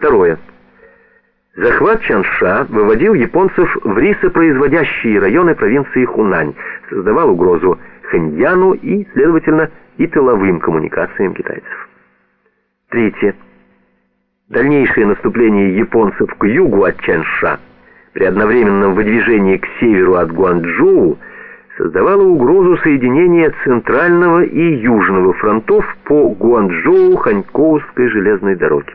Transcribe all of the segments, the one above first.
Второе. Захват Чанша выводил японцев в рисопроизводящие районы провинции Хунань, создавал угрозу Хэньяну и, следовательно, и тыловым коммуникациям китайцев. Третье. Дальнейшее наступление японцев к югу от Чанша при одновременном выдвижении к северу от Гуанчжоу создавало угрозу соединения центрального и южного фронтов по Гуанчжоу-Ханькоускской железной дороге.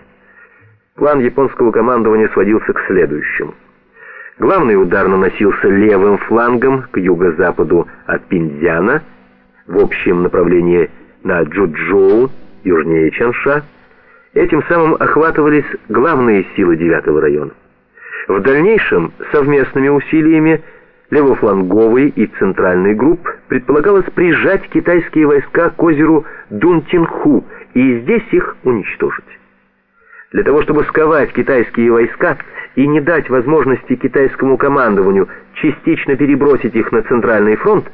План японского командования сводился к следующему. Главный удар наносился левым флангом к юго-западу от Пинцзяна в общем направлении на Чжучжоу, южнее Чанша. Этим самым охватывались главные силы 9 района. В дальнейшем совместными усилиями левофланговой и центральной групп предполагалось прижать китайские войска к озеру Дунтинху и здесь их уничтожить. Для того, чтобы сковать китайские войска и не дать возможности китайскому командованию частично перебросить их на Центральный фронт,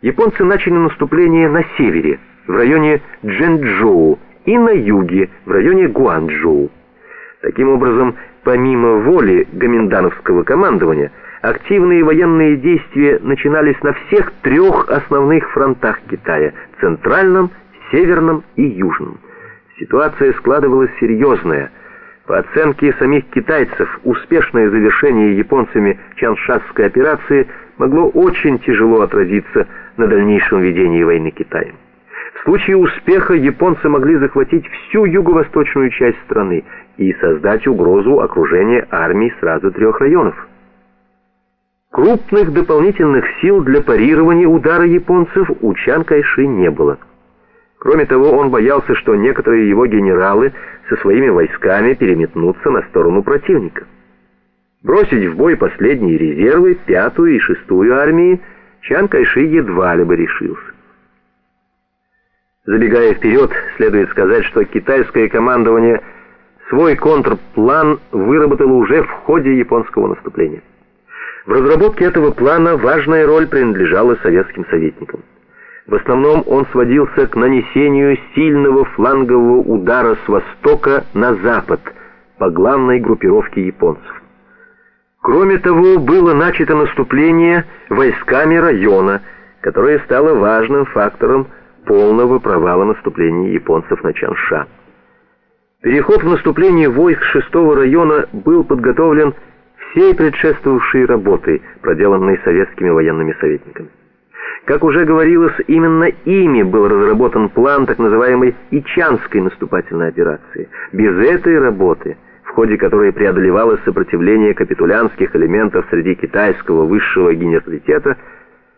японцы начали наступление на севере, в районе Джэнчжоу, и на юге, в районе Гуанчжоу. Таким образом, помимо воли гоминдановского командования, активные военные действия начинались на всех трех основных фронтах Китая – центральном, северном и южном. Ситуация складывалась серьезная. По оценке самих китайцев, успешное завершение японцами Чаншасской операции могло очень тяжело отразиться на дальнейшем ведении войны Китаем. В случае успеха японцы могли захватить всю юго-восточную часть страны и создать угрозу окружения армий сразу трех районов. Крупных дополнительных сил для парирования удара японцев у Чан Кайши не было. Кроме того, он боялся, что некоторые его генералы со своими войсками переметнутся на сторону противника. Бросить в бой последние резервы, пятую и шестую армии, Чан Кайши едва ли бы решился. Забегая вперед, следует сказать, что китайское командование свой контрплан выработало уже в ходе японского наступления. В разработке этого плана важная роль принадлежала советским советникам. В основном он сводился к нанесению сильного флангового удара с востока на запад по главной группировке японцев. Кроме того, было начато наступление войсками района, которое стало важным фактором полного провала наступления японцев на Чанша. Переход в наступление войск 6 района был подготовлен всей предшествовавшей работой, проделанной советскими военными советниками. Как уже говорилось, именно ими был разработан план так называемой Ичанской наступательной операции. Без этой работы, в ходе которой преодолевалось сопротивление капитулянских элементов среди китайского высшего генералитета,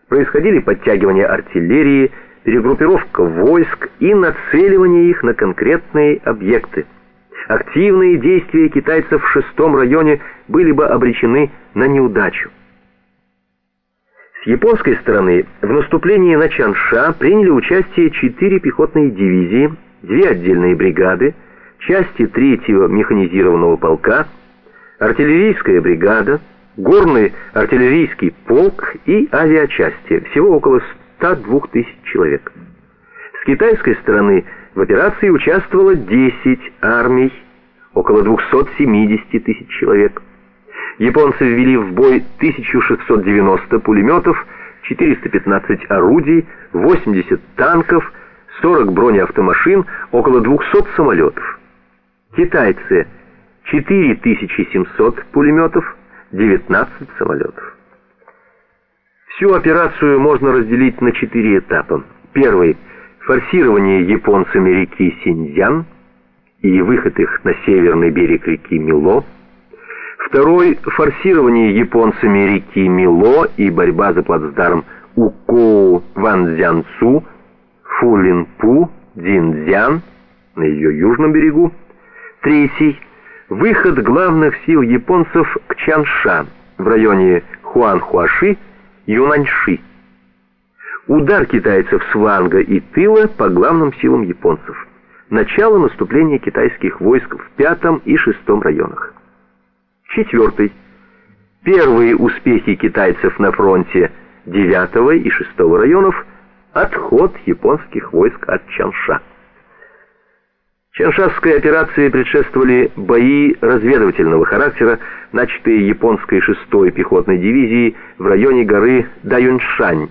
происходили подтягивания артиллерии, перегруппировка войск и нацеливание их на конкретные объекты. Активные действия китайцев в шестом районе были бы обречены на неудачу. Японской стороны в наступлении на Чанша приняли участие четыре пехотные дивизии, две отдельные бригады, части третьего механизированного полка, артиллерийская бригада, горный артиллерийский полк и авиачасти, всего около 102 тысяч человек. С китайской стороны в операции участвовало 10 армий, около 270 тысяч человек. Японцы ввели в бой 1690 пулеметов, 415 орудий, 80 танков, 40 бронеавтомашин, около 200 самолетов. Китайцы 4700 пулеметов, 19 самолетов. Всю операцию можно разделить на четыре этапа. Первый – форсирование японцами реки Синьцзян и выход их на северный берег реки Мило – Второй – форсирование японцами реки Мило и борьба за плацдарм Укоу Ванзянцу, Фулинпу, Динзян на ее южном берегу. Третий – выход главных сил японцев к Чанша в районе Хуанхуаши, Юнаньши. Удар китайцев с Ванга и тыла по главным силам японцев. Начало наступления китайских войск в пятом и шестом районах. Четвертый. Первые успехи китайцев на фронте 9 и 6 районов – отход японских войск от Чанша. Чаншасской операции предшествовали бои разведывательного характера, начатые японской 6-й пехотной дивизией в районе горы Даюньшань,